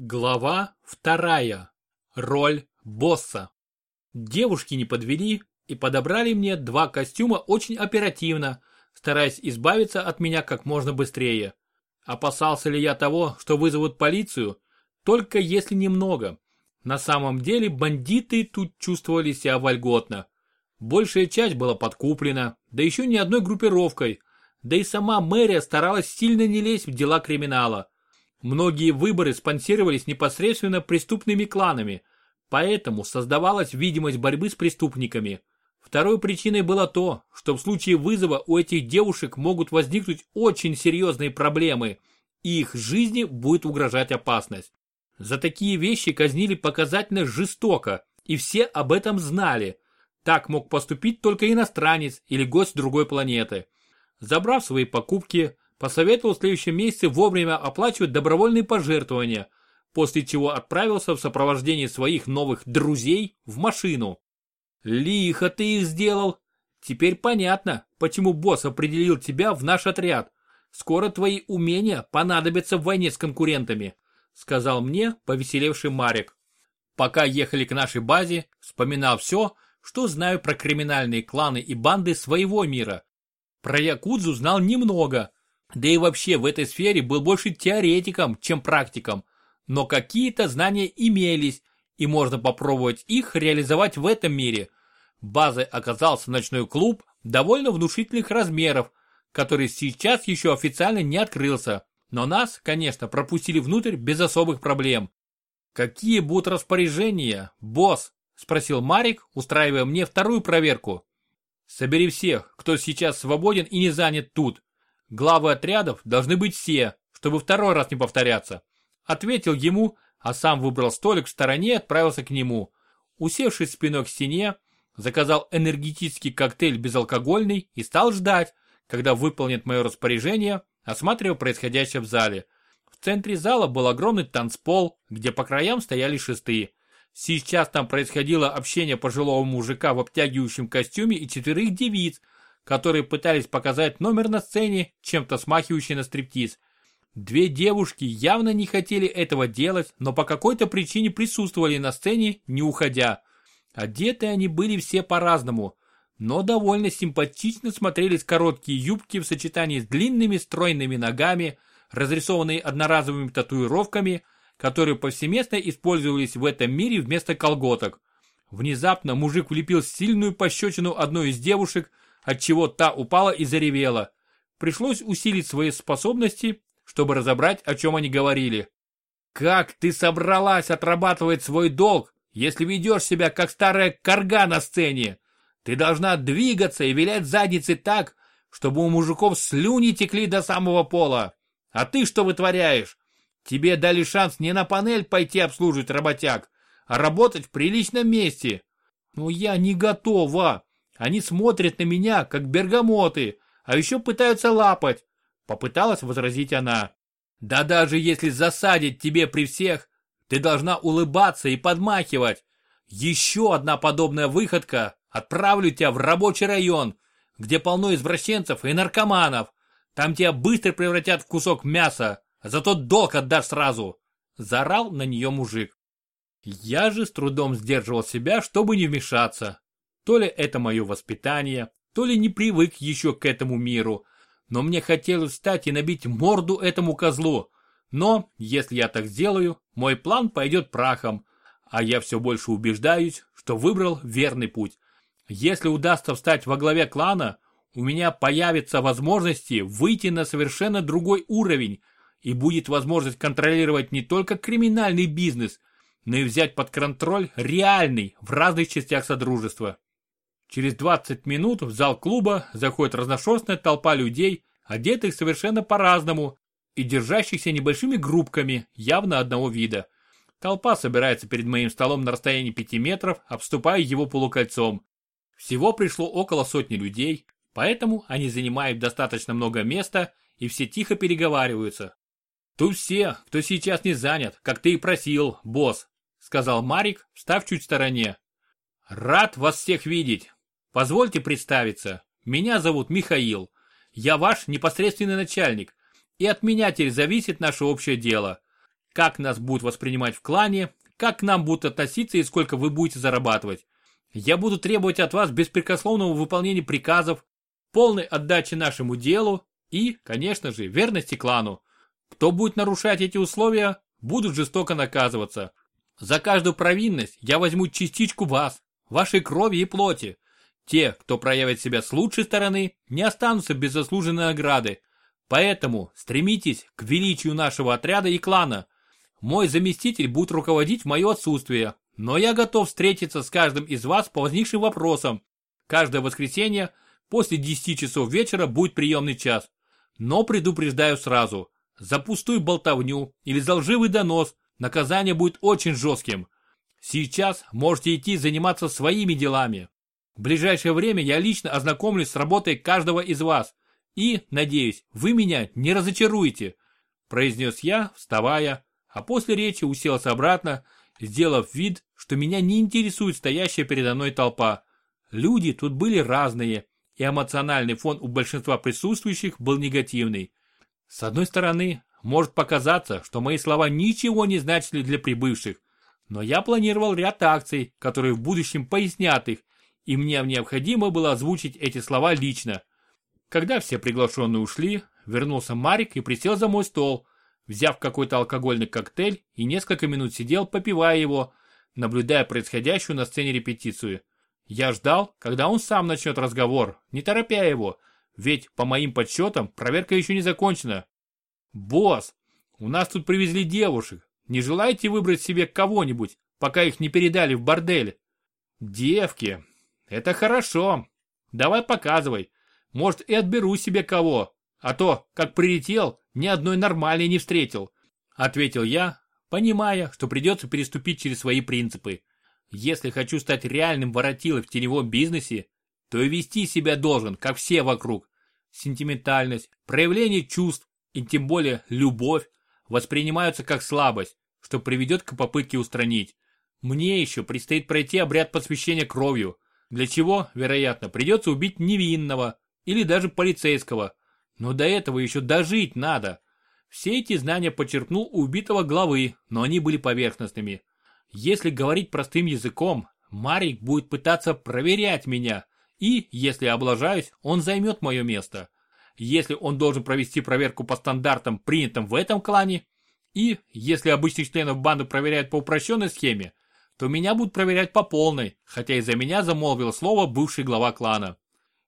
Глава вторая. Роль босса. Девушки не подвели и подобрали мне два костюма очень оперативно, стараясь избавиться от меня как можно быстрее. Опасался ли я того, что вызовут полицию? Только если немного. На самом деле бандиты тут чувствовали себя вольготно. Большая часть была подкуплена, да еще ни одной группировкой. Да и сама мэрия старалась сильно не лезть в дела криминала. Многие выборы спонсировались непосредственно преступными кланами, поэтому создавалась видимость борьбы с преступниками. Второй причиной было то, что в случае вызова у этих девушек могут возникнуть очень серьезные проблемы, и их жизни будет угрожать опасность. За такие вещи казнили показательно жестоко, и все об этом знали. Так мог поступить только иностранец или гость другой планеты. Забрав свои покупки, посоветовал в следующем месяце вовремя оплачивать добровольные пожертвования, после чего отправился в сопровождении своих новых друзей в машину. Лихо ты их сделал. Теперь понятно, почему босс определил тебя в наш отряд. Скоро твои умения понадобятся в войне с конкурентами, сказал мне повеселевший Марик. Пока ехали к нашей базе, вспоминал все, что знаю про криминальные кланы и банды своего мира. Про Якудзу знал немного, да и вообще в этой сфере был больше теоретиком, чем практиком. Но какие-то знания имелись, и можно попробовать их реализовать в этом мире. Базой оказался ночной клуб довольно внушительных размеров, который сейчас еще официально не открылся. Но нас, конечно, пропустили внутрь без особых проблем. «Какие будут распоряжения, босс?» – спросил Марик, устраивая мне вторую проверку. «Собери всех, кто сейчас свободен и не занят тут. Главы отрядов должны быть все, чтобы второй раз не повторяться. Ответил ему, а сам выбрал столик в стороне и отправился к нему. Усевшись спиной к стене, заказал энергетический коктейль безалкогольный и стал ждать, когда выполнит мое распоряжение, осматривая происходящее в зале. В центре зала был огромный танцпол, где по краям стояли шесты. Сейчас там происходило общение пожилого мужика в обтягивающем костюме и четверых девиц, которые пытались показать номер на сцене, чем-то смахивающий на стриптиз. Две девушки явно не хотели этого делать, но по какой-то причине присутствовали на сцене, не уходя. Одеты они были все по-разному, но довольно симпатично смотрелись короткие юбки в сочетании с длинными стройными ногами, разрисованные одноразовыми татуировками, которые повсеместно использовались в этом мире вместо колготок. Внезапно мужик влепил сильную пощечину одной из девушек, отчего та упала и заревела. Пришлось усилить свои способности, чтобы разобрать, о чем они говорили. «Как ты собралась отрабатывать свой долг, если ведешь себя как старая корга на сцене? Ты должна двигаться и вилять задницей так, чтобы у мужиков слюни текли до самого пола. А ты что вытворяешь? Тебе дали шанс не на панель пойти обслуживать работяг, а работать в приличном месте. Ну я не готова. Они смотрят на меня, как бергамоты, а еще пытаются лапать. Попыталась возразить она. Да даже если засадить тебе при всех, ты должна улыбаться и подмахивать. Еще одна подобная выходка, отправлю тебя в рабочий район, где полно извращенцев и наркоманов. Там тебя быстро превратят в кусок мяса, зато долг отдашь сразу. Зарал на нее мужик. Я же с трудом сдерживал себя, чтобы не вмешаться. То ли это мое воспитание, то ли не привык еще к этому миру. Но мне хотелось встать и набить морду этому козлу. Но, если я так сделаю, мой план пойдет прахом. А я все больше убеждаюсь, что выбрал верный путь. Если удастся встать во главе клана, у меня появятся возможности выйти на совершенно другой уровень, и будет возможность контролировать не только криминальный бизнес, но и взять под контроль реальный в разных частях Содружества. Через 20 минут в зал клуба заходит разношерстная толпа людей, одетых совершенно по-разному и держащихся небольшими группками явно одного вида. Толпа собирается перед моим столом на расстоянии 5 метров, обступая его полукольцом. Всего пришло около сотни людей, поэтому они занимают достаточно много места и все тихо переговариваются. «Тут все, кто сейчас не занят, как ты и просил, босс», сказал Марик, встав чуть в стороне. «Рад вас всех видеть. Позвольте представиться. Меня зовут Михаил. Я ваш непосредственный начальник. И от меня теперь зависит наше общее дело. как нас будут воспринимать в клане, как к нам будут относиться и сколько вы будете зарабатывать. Я буду требовать от вас беспрекословного выполнения приказов, полной отдачи нашему делу и, конечно же, верности клану. Кто будет нарушать эти условия, будут жестоко наказываться. За каждую провинность я возьму частичку вас, вашей крови и плоти. Те, кто проявит себя с лучшей стороны, не останутся без заслуженной награды. Поэтому стремитесь к величию нашего отряда и клана. Мой заместитель будет руководить в мое отсутствие, но я готов встретиться с каждым из вас по возникшим вопросам. Каждое воскресенье после 10 часов вечера будет приемный час. Но предупреждаю сразу, за пустую болтовню или за лживый донос наказание будет очень жестким. Сейчас можете идти заниматься своими делами. В ближайшее время я лично ознакомлюсь с работой каждого из вас. И, надеюсь, вы меня не разочаруете, произнес я, вставая, а после речи уселся обратно, сделав вид, что меня не интересует стоящая передо мной толпа. Люди тут были разные, и эмоциональный фон у большинства присутствующих был негативный. С одной стороны, может показаться, что мои слова ничего не значили для прибывших, но я планировал ряд акций, которые в будущем пояснят их, и мне необходимо было озвучить эти слова лично. Когда все приглашенные ушли, вернулся Марик и присел за мой стол, взяв какой-то алкогольный коктейль и несколько минут сидел, попивая его, наблюдая происходящую на сцене репетицию. Я ждал, когда он сам начнет разговор, не торопя его, ведь, по моим подсчетам, проверка еще не закончена. «Босс, у нас тут привезли девушек. Не желаете выбрать себе кого-нибудь, пока их не передали в бордель?» «Девки, это хорошо. Давай показывай. Может, и отберу себе кого. А то, как прилетел, ни одной нормальной не встретил», ответил я, понимая, что придется переступить через свои принципы. Если хочу стать реальным воротилой в теневом бизнесе, то и вести себя должен, как все вокруг. Сентиментальность, проявление чувств и тем более любовь воспринимаются как слабость, что приведет к попытке устранить. Мне еще предстоит пройти обряд посвящения кровью, для чего, вероятно, придется убить невинного или даже полицейского. Но до этого еще дожить надо. Все эти знания почерпнул у убитого главы, но они были поверхностными. Если говорить простым языком, Марик будет пытаться проверять меня, и, если облажаюсь, он займет мое место. Если он должен провести проверку по стандартам, принятым в этом клане, и, если обычных членов банды проверяют по упрощенной схеме, то меня будут проверять по полной, хотя из-за меня замолвил слово бывший глава клана.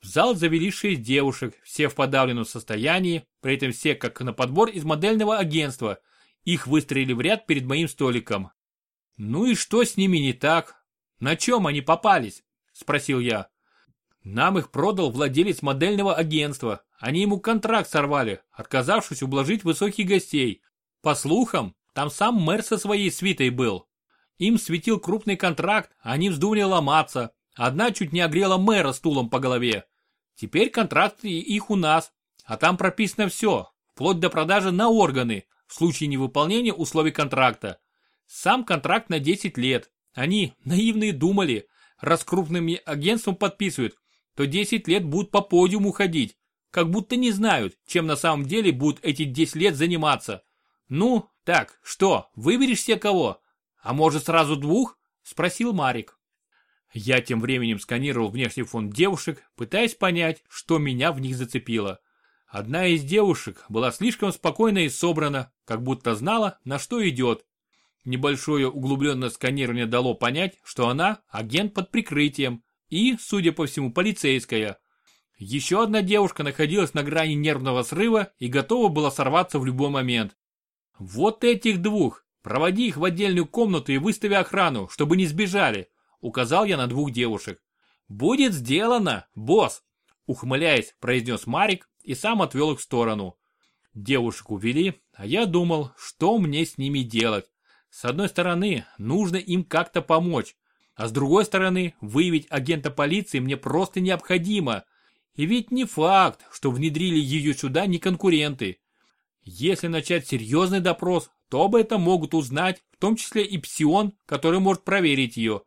В зал завели шесть девушек, все в подавленном состоянии, при этом все как на подбор из модельного агентства. Их выстроили в ряд перед моим столиком, «Ну и что с ними не так? На чем они попались?» – спросил я. «Нам их продал владелец модельного агентства. Они ему контракт сорвали, отказавшись ублажить высоких гостей. По слухам, там сам мэр со своей свитой был. Им светил крупный контракт, они вздумали ломаться. Одна чуть не огрела мэра стулом по голове. Теперь контракты их у нас, а там прописано все, вплоть до продажи на органы, в случае невыполнения условий контракта. Сам контракт на 10 лет. Они, наивные, думали, раз крупным агентством подписывают, то 10 лет будут по подиуму ходить. Как будто не знают, чем на самом деле будут эти 10 лет заниматься. Ну, так, что, выберешь себе кого? А может сразу двух? Спросил Марик. Я тем временем сканировал внешний фон девушек, пытаясь понять, что меня в них зацепило. Одна из девушек была слишком спокойна и собрана, как будто знала, на что идет, Небольшое углубленное сканирование дало понять, что она агент под прикрытием и, судя по всему, полицейская. Еще одна девушка находилась на грани нервного срыва и готова была сорваться в любой момент. Вот этих двух, проводи их в отдельную комнату и выстави охрану, чтобы не сбежали, указал я на двух девушек. Будет сделано, босс, ухмыляясь, произнес Марик и сам отвел их в сторону. Девушек увели, а я думал, что мне с ними делать. С одной стороны, нужно им как-то помочь, а с другой стороны, выявить агента полиции мне просто необходимо. И ведь не факт, что внедрили ее сюда не конкуренты. Если начать серьезный допрос, то об этом могут узнать, в том числе и Псион, который может проверить ее.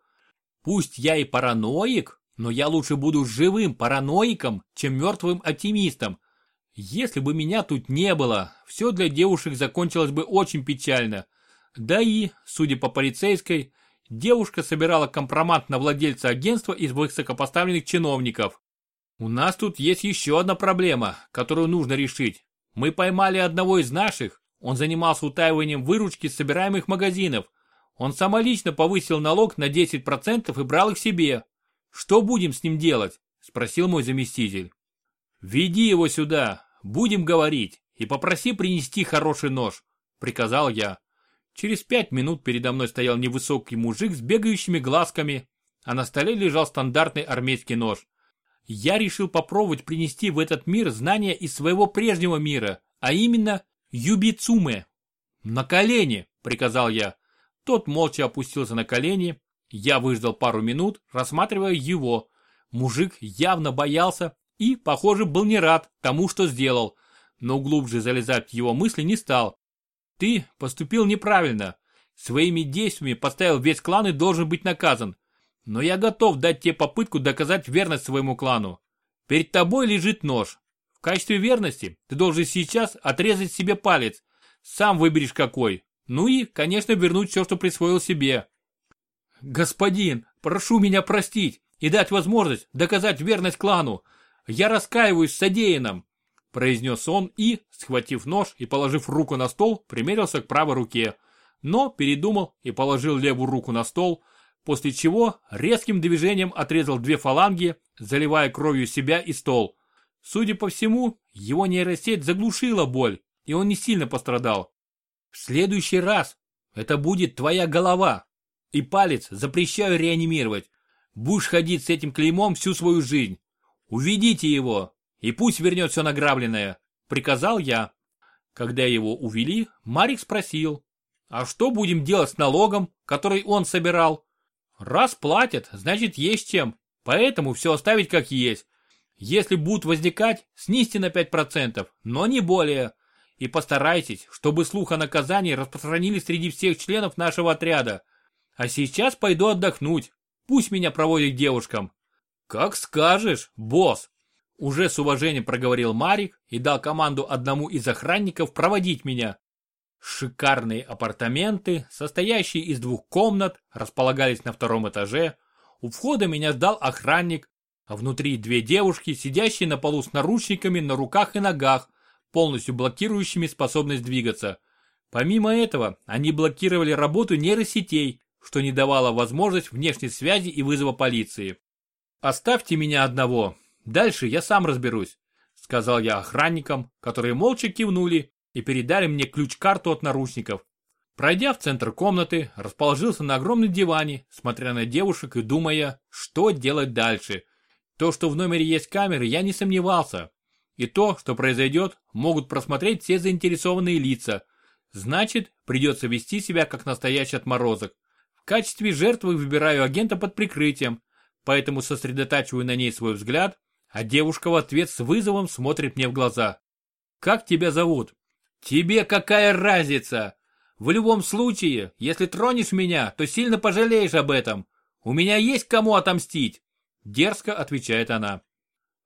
Пусть я и параноик, но я лучше буду живым параноиком, чем мертвым оптимистом. Если бы меня тут не было, все для девушек закончилось бы очень печально. Да и, судя по полицейской, девушка собирала компромат на владельца агентства из высокопоставленных чиновников. У нас тут есть еще одна проблема, которую нужно решить. Мы поймали одного из наших, он занимался утаиванием выручки с собираемых магазинов. Он самолично повысил налог на 10% и брал их себе. Что будем с ним делать? Спросил мой заместитель. Веди его сюда, будем говорить, и попроси принести хороший нож, приказал я. Через пять минут передо мной стоял невысокий мужик с бегающими глазками, а на столе лежал стандартный армейский нож. Я решил попробовать принести в этот мир знания из своего прежнего мира, а именно юбицуме. На колени, приказал я. Тот молча опустился на колени. Я выждал пару минут, рассматривая его. Мужик явно боялся и, похоже, был не рад тому, что сделал, но глубже залезать в его мысли не стал. Ты поступил неправильно. Своими действиями поставил весь клан и должен быть наказан. Но я готов дать тебе попытку доказать верность своему клану. Перед тобой лежит нож. Качестве верности ты должен сейчас отрезать себе палец. Сам выберешь какой. Ну и, конечно, вернуть все, что присвоил себе. Господин, прошу меня простить и дать возможность доказать верность клану. Я раскаиваюсь в произнес он и, схватив нож и положив руку на стол, примерился к правой руке, но передумал и положил левую руку на стол, после чего резким движением отрезал две фаланги, заливая кровью себя и стол. Судя по всему, его нейросеть заглушила боль, и он не сильно пострадал. В следующий раз это будет твоя голова, и палец запрещаю реанимировать. Будешь ходить с этим клеймом всю свою жизнь. Уведите его, и пусть вернет все награбленное, приказал я. Когда его увели, Марик спросил, а что будем делать с налогом, который он собирал? Раз платят, значит есть чем, поэтому все оставить как есть. Если будут возникать, снизьте на 5%, но не более. И постарайтесь, чтобы слух о наказании распространились среди всех членов нашего отряда. А сейчас пойду отдохнуть. Пусть меня проводят девушкам. Как скажешь, босс. Уже с уважением проговорил Марик и дал команду одному из охранников проводить меня. Шикарные апартаменты, состоящие из двух комнат, располагались на втором этаже. У входа меня ждал охранник, а внутри две девушки, сидящие на полу с наручниками на руках и ногах, полностью блокирующими способность двигаться. Помимо этого, они блокировали работу нейросетей, что не давало возможность внешней связи и вызова полиции. «Оставьте меня одного», Дальше я сам разберусь, сказал я охранникам, которые молча кивнули и передали мне ключ-карту от наручников. Пройдя в центр комнаты, расположился на огромном диване, смотря на девушек и думая, что делать дальше. То, что в номере есть камеры, я не сомневался. И то, что произойдет, могут просмотреть все заинтересованные лица. Значит, придется вести себя как настоящий отморозок. В качестве жертвы выбираю агента под прикрытием, поэтому сосредотачиваю на ней свой взгляд а девушка в ответ с вызовом смотрит мне в глаза. «Как тебя зовут?» «Тебе какая разница? В любом случае, если тронешь меня, то сильно пожалеешь об этом. У меня есть кому отомстить!» Дерзко отвечает она.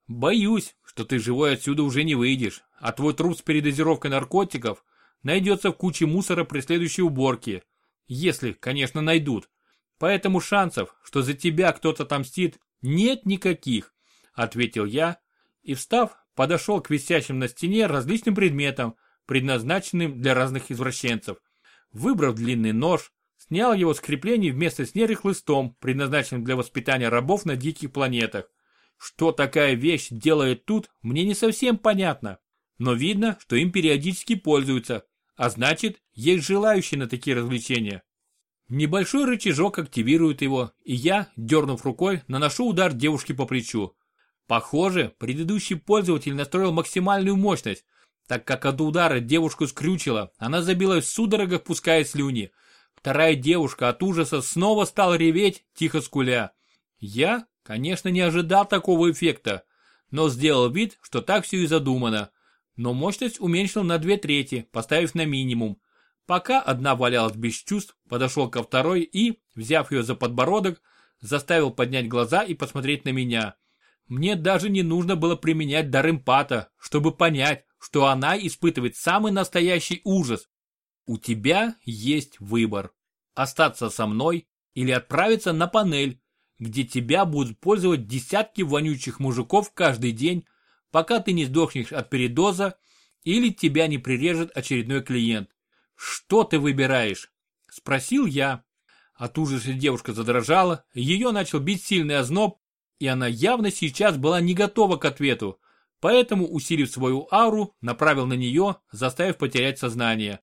«Боюсь, что ты живой отсюда уже не выйдешь, а твой труп с передозировкой наркотиков найдется в куче мусора при следующей уборке. Если, конечно, найдут. Поэтому шансов, что за тебя кто-то отомстит, нет никаких ответил я и, встав, подошел к висящим на стене различным предметам, предназначенным для разных извращенцев. Выбрав длинный нож, снял его с креплений вместо с неры хлыстом, предназначенным для воспитания рабов на диких планетах. Что такая вещь делает тут, мне не совсем понятно. Но видно, что им периодически пользуются, а значит, есть желающие на такие развлечения. Небольшой рычажок активирует его, и я, дернув рукой, наношу удар девушке по плечу. Похоже, предыдущий пользователь настроил максимальную мощность, так как от удара девушку скрючило, она забилась в судорогах, пуская слюни. Вторая девушка от ужаса снова стала реветь, тихо скуля. Я, конечно, не ожидал такого эффекта, но сделал вид, что так все и задумано. Но мощность уменьшил на две трети, поставив на минимум. Пока одна валялась без чувств, подошел ко второй и, взяв ее за подбородок, заставил поднять глаза и посмотреть на меня. Мне даже не нужно было применять дар эмпата, чтобы понять, что она испытывает самый настоящий ужас. У тебя есть выбор. Остаться со мной или отправиться на панель, где тебя будут пользовать десятки вонючих мужиков каждый день, пока ты не сдохнешь от передоза или тебя не прирежет очередной клиент. Что ты выбираешь? Спросил я. От ужаса девушка задрожала, ее начал бить сильный озноб, и она явно сейчас была не готова к ответу, поэтому, усилив свою ауру, направил на нее, заставив потерять сознание.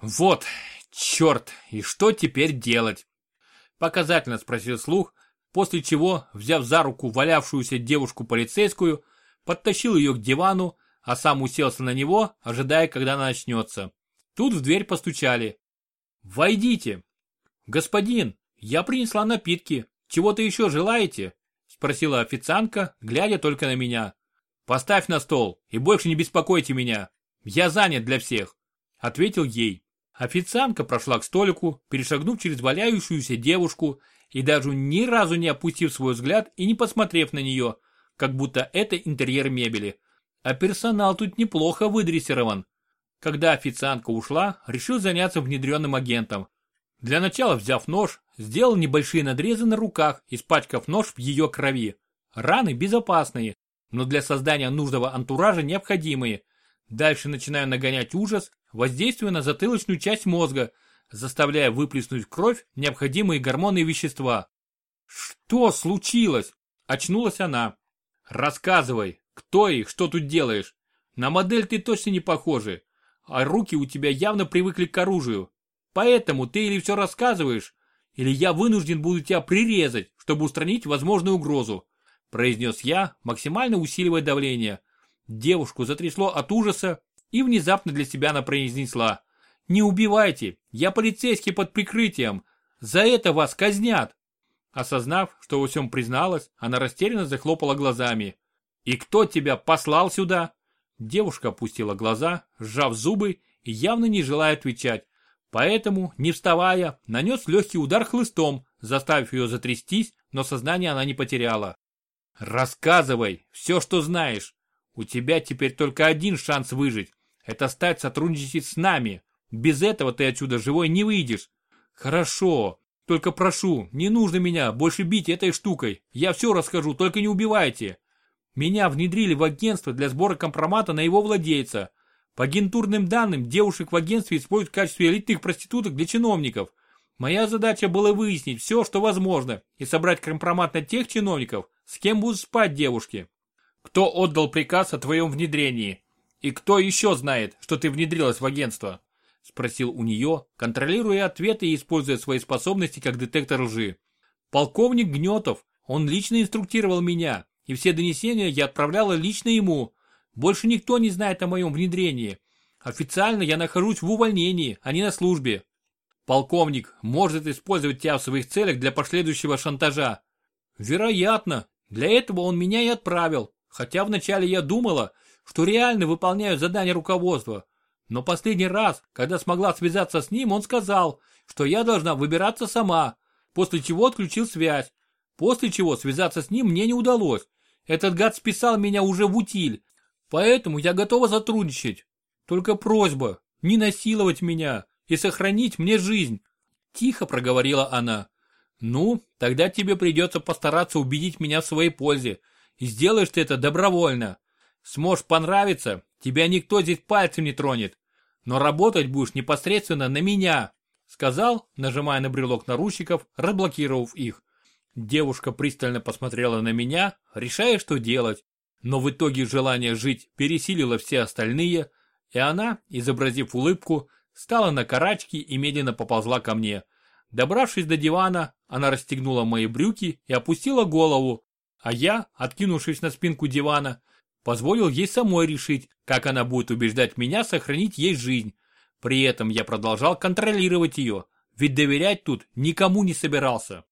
Вот, черт, и что теперь делать? Показательно спросил слух, после чего, взяв за руку валявшуюся девушку-полицейскую, подтащил ее к дивану, а сам уселся на него, ожидая, когда она начнется. Тут в дверь постучали. «Войдите!» «Господин, я принесла напитки. Чего-то еще желаете?» Спросила официантка, глядя только на меня. «Поставь на стол и больше не беспокойте меня. Я занят для всех», ответил ей. Официантка прошла к столику, перешагнув через валяющуюся девушку и даже ни разу не опустив свой взгляд и не посмотрев на нее, как будто это интерьер мебели. А персонал тут неплохо выдрессирован. Когда официантка ушла, решил заняться внедренным агентом. Для начала взяв нож, сделал небольшие надрезы на руках, испачкав нож в ее крови. Раны безопасные, но для создания нужного антуража необходимые. Дальше начинаю нагонять ужас, воздействуя на затылочную часть мозга, заставляя выплеснуть в кровь необходимые гормоны и вещества. «Что случилось?» – очнулась она. «Рассказывай, кто и что тут делаешь? На модель ты точно не похожи, а руки у тебя явно привыкли к оружию. Поэтому ты или все рассказываешь, или я вынужден буду тебя прирезать, чтобы устранить возможную угрозу», произнес я, максимально усиливая давление. Девушку затрясло от ужаса, и внезапно для себя она произнесла. «Не убивайте, я полицейский под прикрытием, за это вас казнят!» Осознав, что во всем призналась, она растерянно захлопала глазами. «И кто тебя послал сюда?» Девушка опустила глаза, сжав зубы и явно не желая отвечать. Поэтому, не вставая, нанес легкий удар хлыстом, заставив ее затрястись, но сознание она не потеряла. «Рассказывай все, что знаешь. У тебя теперь только один шанс выжить. Это стать сотрудничать с нами. Без этого ты отсюда живой не выйдешь». «Хорошо. Только прошу, не нужно меня больше бить этой штукой. Я все расскажу, только не убивайте. Меня внедрили в агентство для сбора компромата на его владельца. По агентурным данным, девушек в агентстве используют в качестве элитных проституток для чиновников. Моя задача была выяснить все, что возможно, и собрать компромат на тех чиновников, с кем будут спать девушки. Кто отдал приказ о твоем внедрении? И кто еще знает, что ты внедрилась в агентство? Спросил у нее, контролируя ответы и используя свои способности как детектор лжи. Полковник Гнетов, он лично инструктировал меня, и все донесения я отправляла лично ему, больше никто не знает о моем внедрении. Официально я нахожусь в увольнении, а не на службе. Полковник может использовать тебя в своих целях для последующего шантажа. Вероятно, для этого он меня и отправил, хотя вначале я думала, что реально выполняю задание руководства. Но последний раз, когда смогла связаться с ним, он сказал, что я должна выбираться сама, после чего отключил связь. После чего связаться с ним мне не удалось. Этот гад списал меня уже в утиль, Поэтому я готова сотрудничать. Только просьба, не насиловать меня и сохранить мне жизнь. Тихо проговорила она. Ну, тогда тебе придется постараться убедить меня в своей пользе. И сделаешь ты это добровольно. Сможешь понравиться, тебя никто здесь пальцем не тронет. Но работать будешь непосредственно на меня. Сказал, нажимая на брелок наручников, разблокировав их. Девушка пристально посмотрела на меня, решая, что делать. Но в итоге желание жить пересилило все остальные, и она, изобразив улыбку, стала на карачки и медленно поползла ко мне. Добравшись до дивана, она расстегнула мои брюки и опустила голову, а я, откинувшись на спинку дивана, позволил ей самой решить, как она будет убеждать меня сохранить ей жизнь. При этом я продолжал контролировать ее, ведь доверять тут никому не собирался.